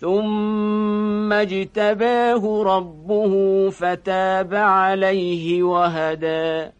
ثم اجتباه ربه فتاب عليه وهدى.